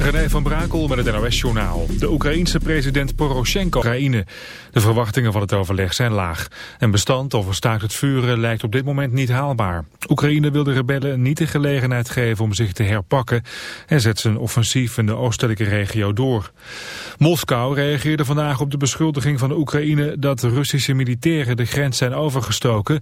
René van Brakel met het NOS-journaal. De Oekraïense president Poroshenko Oekraïne. De verwachtingen van het overleg zijn laag. En bestand over staakt het vuren lijkt op dit moment niet haalbaar. Oekraïne wil de rebellen niet de gelegenheid geven om zich te herpakken... en zet zijn offensief in de oostelijke regio door. Moskou reageerde vandaag op de beschuldiging van de Oekraïne... dat Russische militairen de grens zijn overgestoken.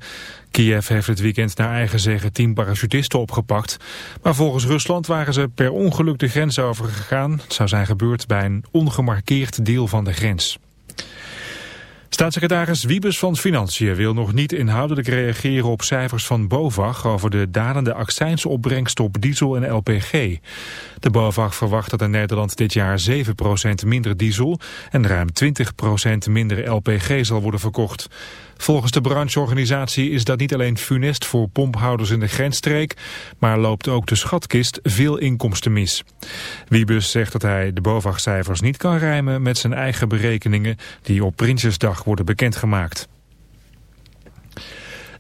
Kiev heeft het weekend naar eigen zeggen tien parachutisten opgepakt. Maar volgens Rusland waren ze per ongeluk de grens overgegaan. Het zou zijn gebeurd bij een ongemarkeerd deel van de grens. Staatssecretaris Wiebes van Financiën wil nog niet inhoudelijk reageren op cijfers van BOVAG over de dalende accijnsopbrengst op diesel en LPG. De BOVAG verwacht dat in Nederland dit jaar 7% minder diesel en ruim 20% minder LPG zal worden verkocht. Volgens de brancheorganisatie is dat niet alleen funest voor pomphouders in de grensstreek, maar loopt ook de schatkist veel inkomsten mis. Wiebus zegt dat hij de BOVAG-cijfers niet kan rijmen met zijn eigen berekeningen die op Prinsjesdag worden bekendgemaakt.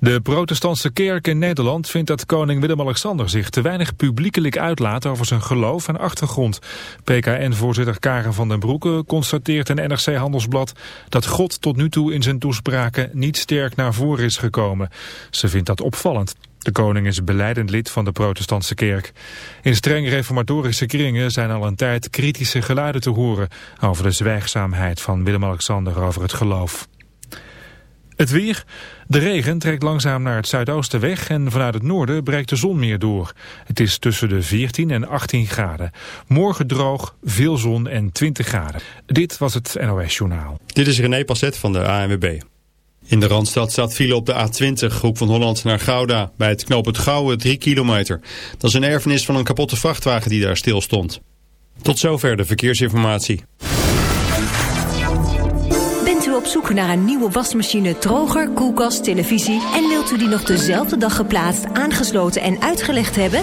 De protestantse kerk in Nederland vindt dat koning Willem-Alexander zich te weinig publiekelijk uitlaat over zijn geloof en achtergrond. PKN-voorzitter Karen van den Broeke constateert in NRC Handelsblad dat God tot nu toe in zijn toespraken niet sterk naar voren is gekomen. Ze vindt dat opvallend. De koning is beleidend lid van de protestantse kerk. In streng reformatorische kringen zijn al een tijd kritische geluiden te horen over de zwijgzaamheid van Willem-Alexander over het geloof. Het weer. De regen trekt langzaam naar het zuidoosten weg en vanuit het noorden breekt de zon meer door. Het is tussen de 14 en 18 graden. Morgen droog, veel zon en 20 graden. Dit was het NOS Journaal. Dit is René Passet van de ANWB. In de Randstad staat file op de A20, groep van Holland naar Gouda. Bij het knooppunt Gouwen 3 kilometer. Dat is een erfenis van een kapotte vrachtwagen die daar stil stond. Tot zover de verkeersinformatie op zoek naar een nieuwe wasmachine, droger, koelkast, televisie... en wilt u die nog dezelfde dag geplaatst, aangesloten en uitgelegd hebben?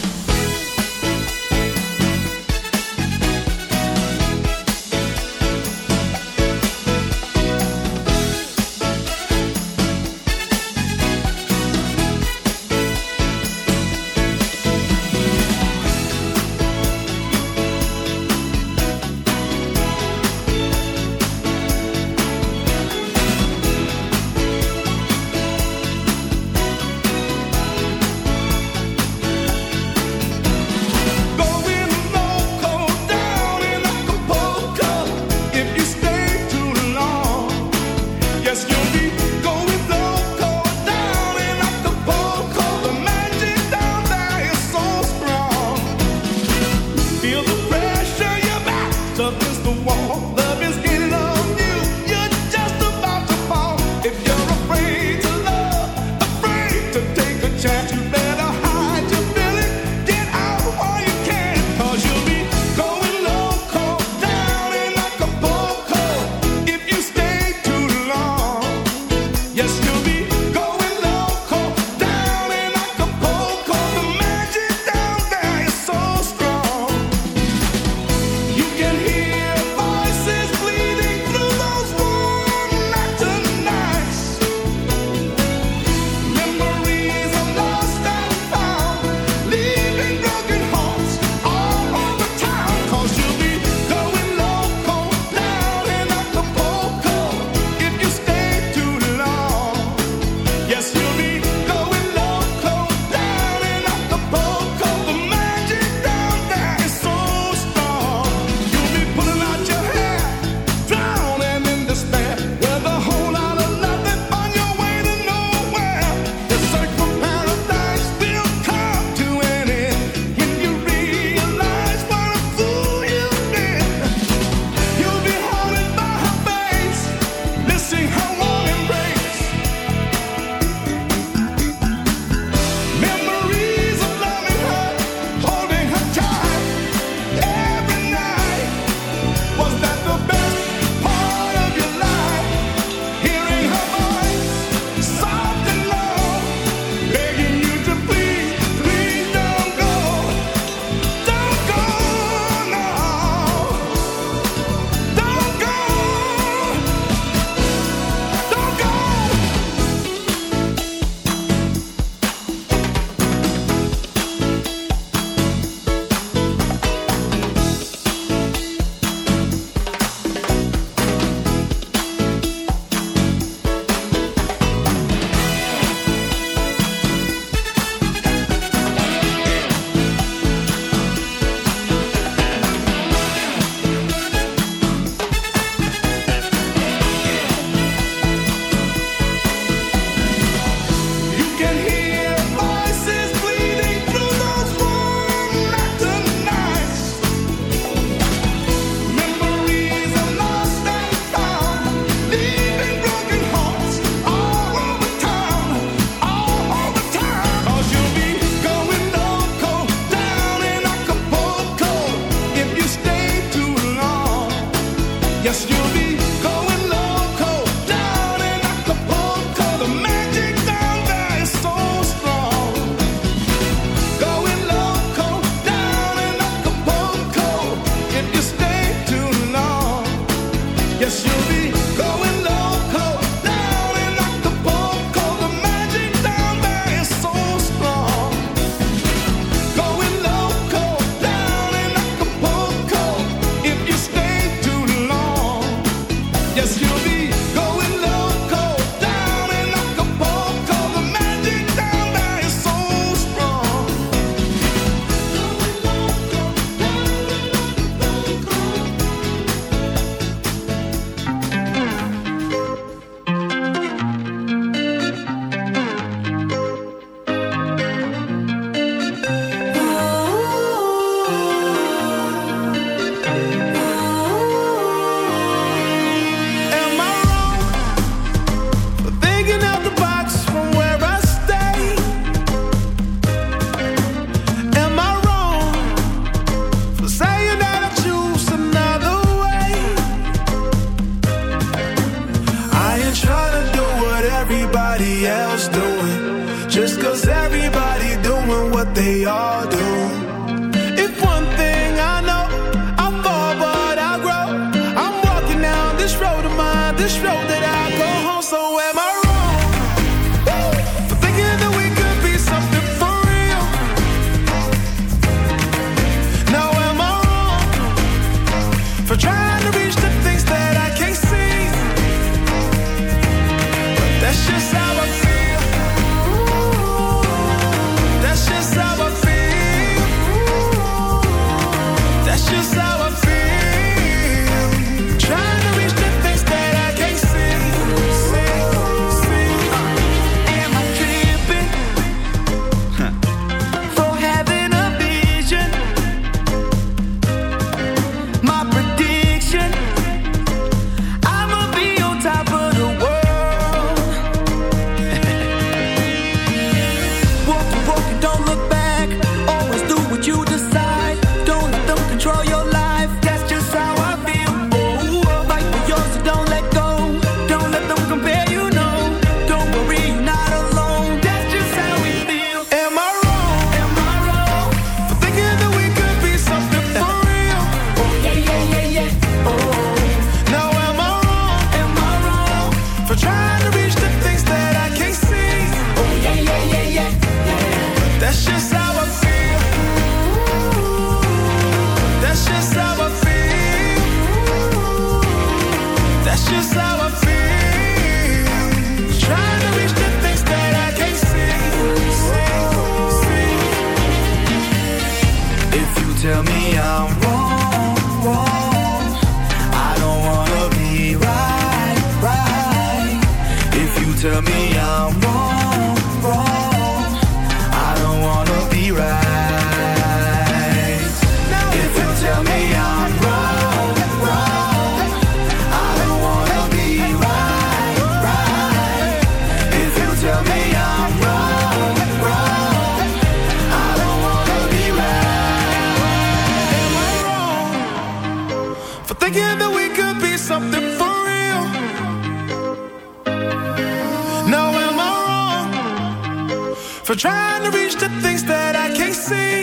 for trying to reach the things that I can't see?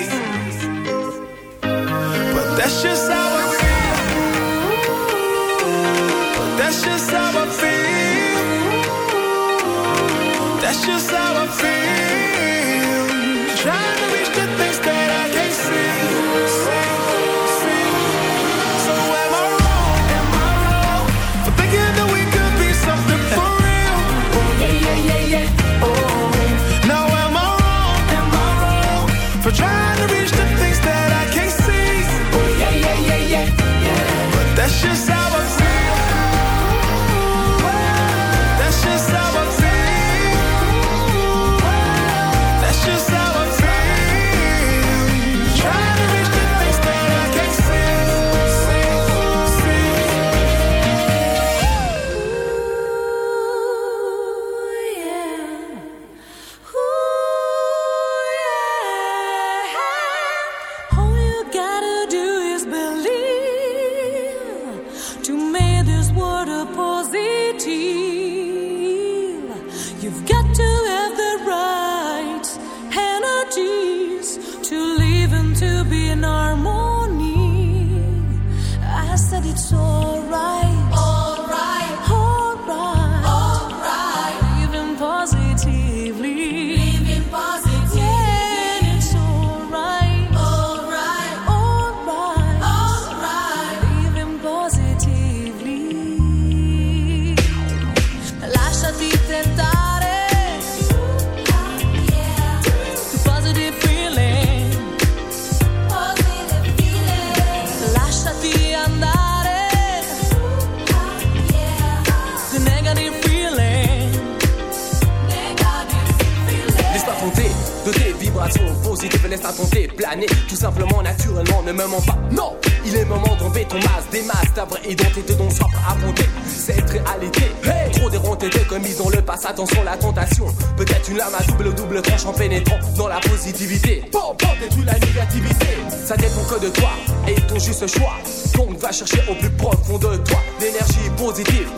Positives et laisse-toi tenter planer tout simplement naturellement ne me mens pas. Non il est moment d'enlever ton masque. Des masques ta vraie identité dont soif à affronter cette réalité. Hey trop déronté de commis dans le passé. Attention la tentation. Peut-être une lame à double double tranche en pénétrant dans la positivité. Bon bon détruis la négativité. Ça dépend que de toi et ton juste choix. Donc va chercher au plus profond de toi l'énergie positive.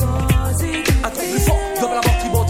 Un truc plus fort dans la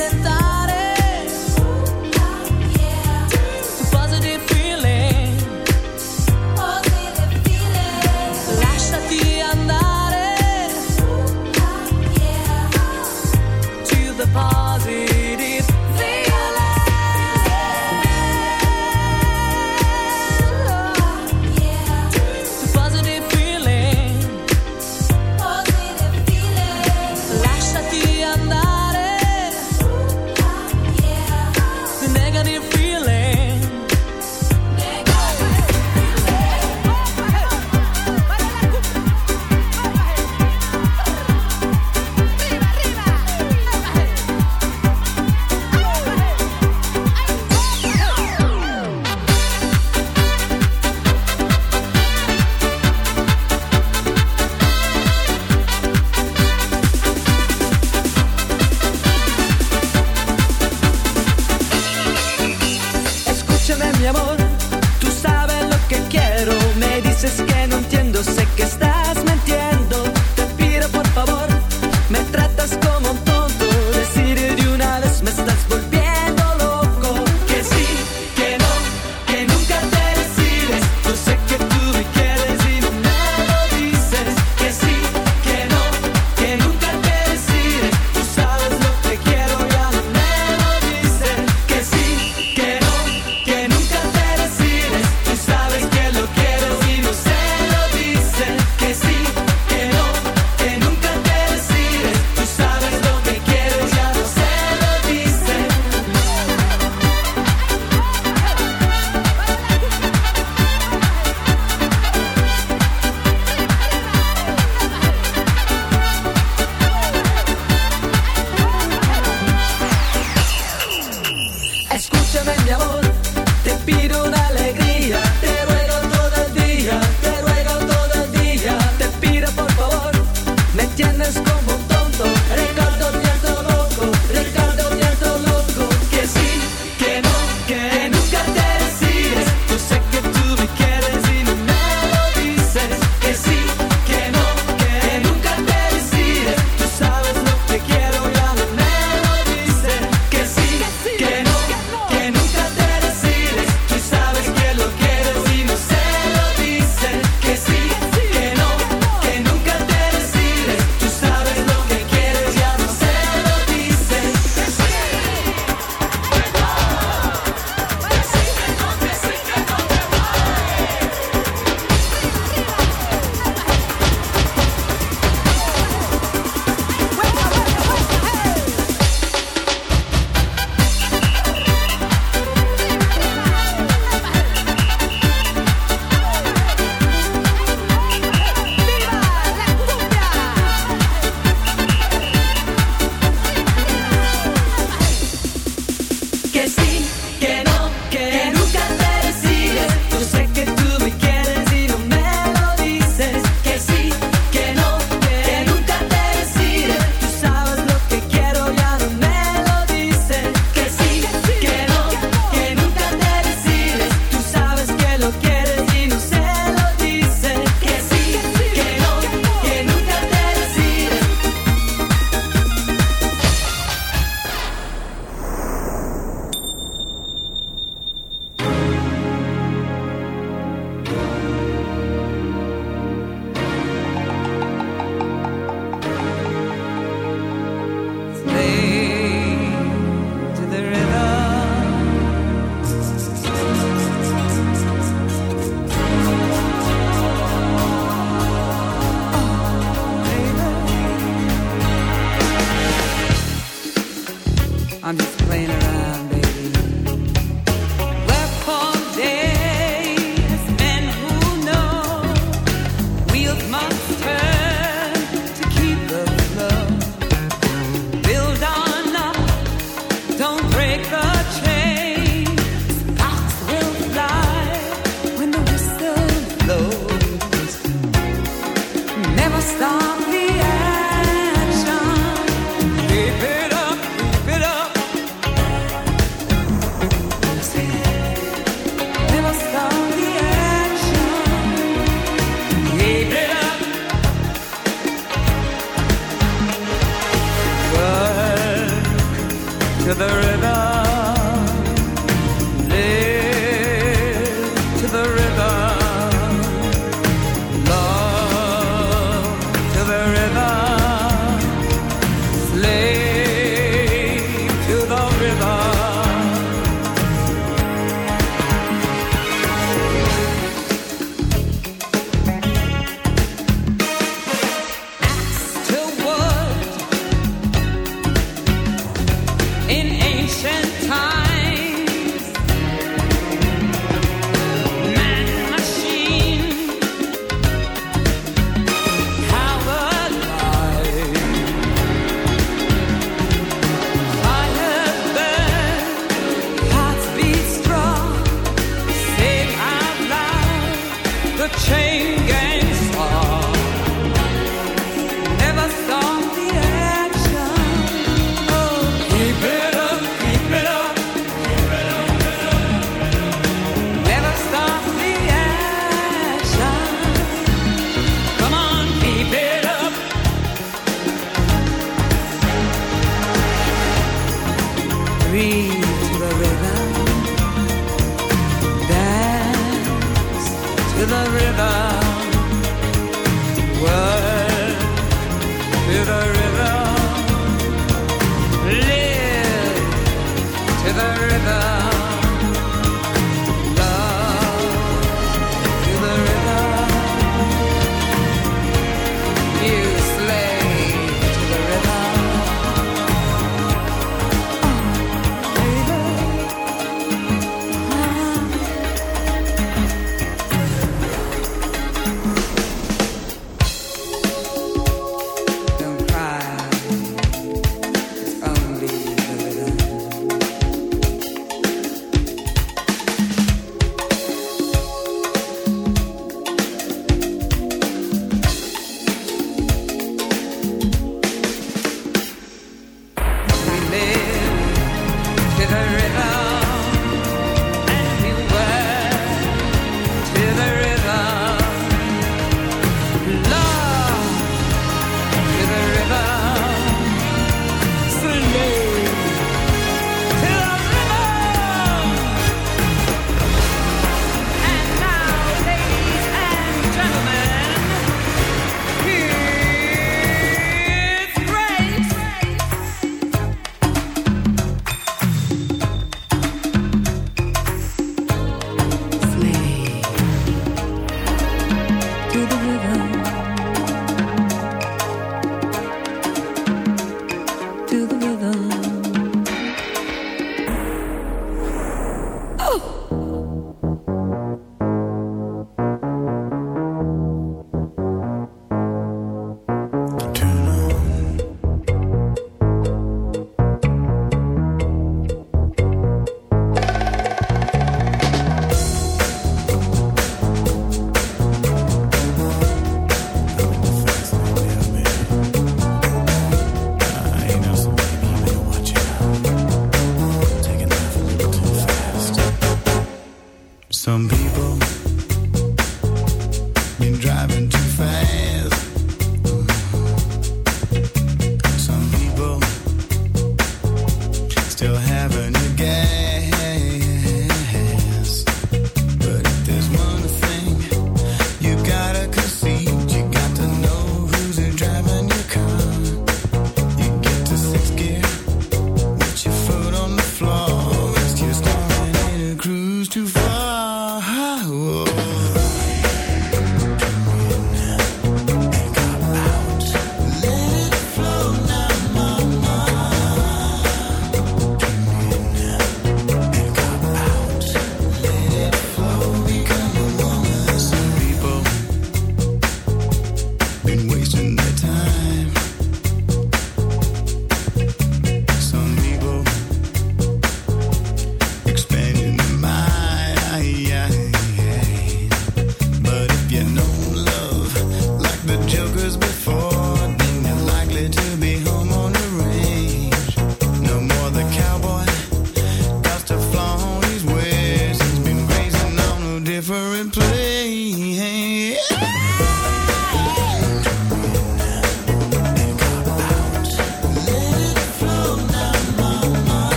de estar.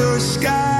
your sky.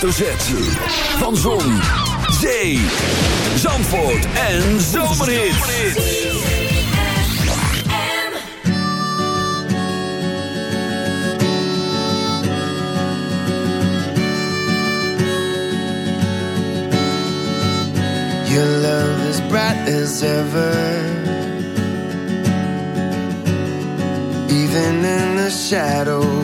Hoofdletter. Van Zon, Zee, Zandvoort en Zomerhits. Your love is bright as ever. Even in the shadows.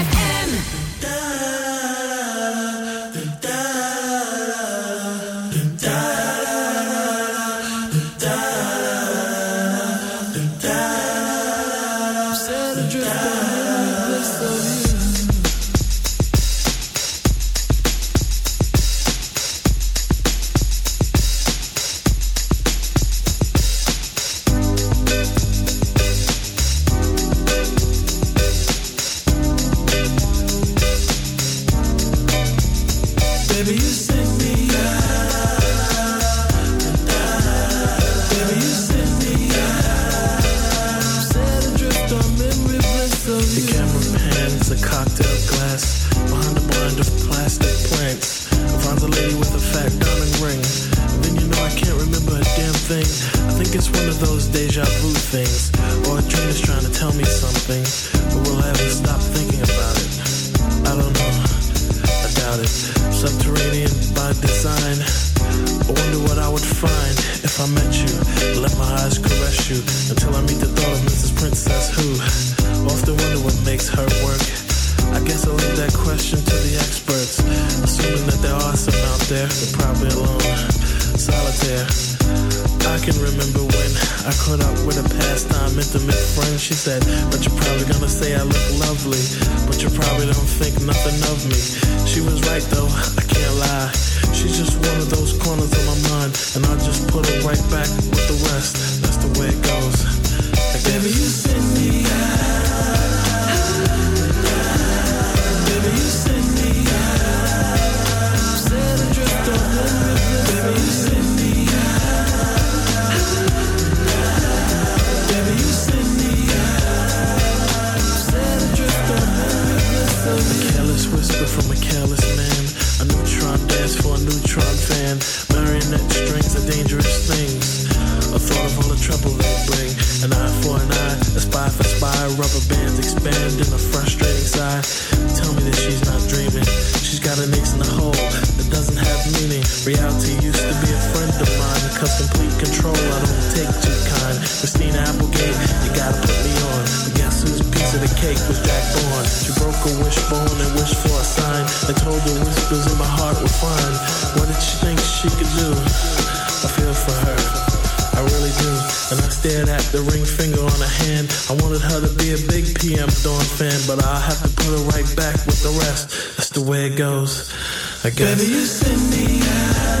with the rest. That's the way it goes. I guess. Baby, you send me out.